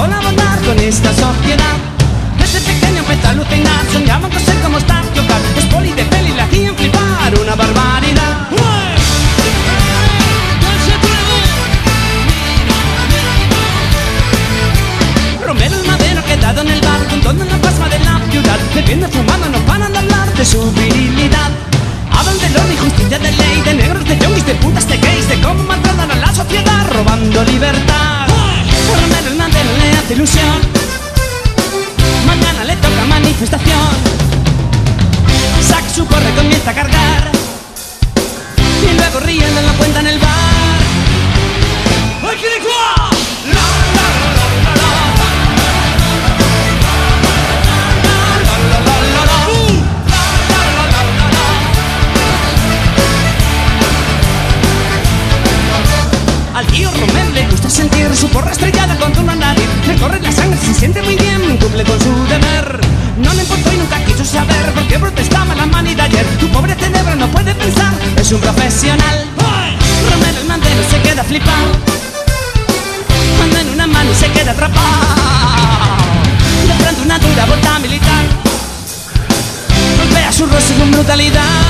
colaborar con esta sociedad. Desde pequeño empecé a alucinar, soñaba con ser como Star Jogar, es poli de peli la hacían flipar, una barbaridad. Romero el madero quedado en el bar, contando en la pasma de la ciudad, bebiendo fumando no paran de hablar de su virilidad. Hablan de lo injusticia de ley, de negros, de youngis, de putas, de gays, de cómo maltratan a la sociedad robando libertad esta ilusión. Mañana le toca manifestación. Sac su corre, comienza a cargar. Y luego riendo en la cuenta en el bar. ¡Ay, Al tío Romero le gusta sentir su porra estrellada contra una nariz recorre la sangre, se siente muy bien, cumple con su deber. No le importó y nunca quiso saber por qué protestaba la humanidad ayer. Tu pobre cerebro no puede pensar, es un profesional. Romero el mandero se queda flipado. Manda en una mano y se queda atrapado. De pronto una dura bota militar golpea su rostro con brutalidad.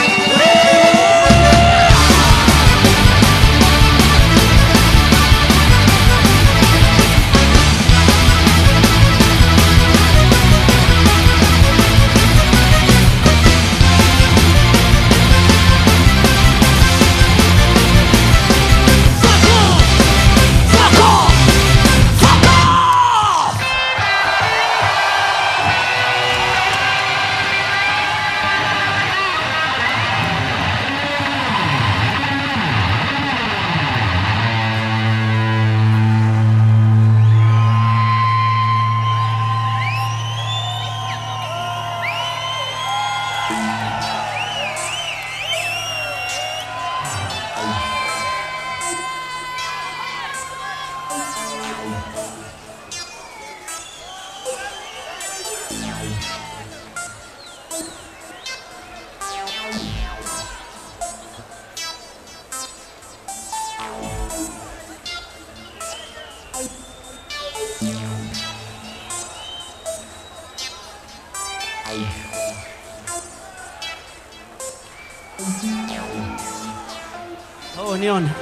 Unión.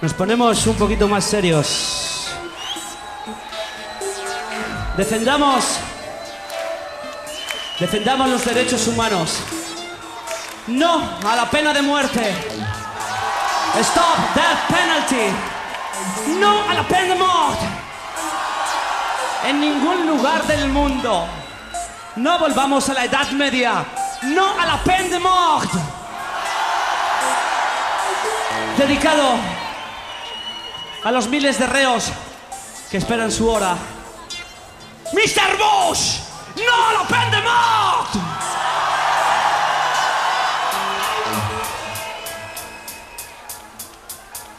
Nos ponemos un poquito más serios. Defendamos. Defendamos los derechos humanos. No a la pena de muerte. Stop death penalty. No a la pena de muerte. En ningún lugar del mundo. No volvamos a la Edad Media. No a la pena de muerte. Dedicado a los miles de reos que esperan su hora. Mr. Bosch, no lo prende más.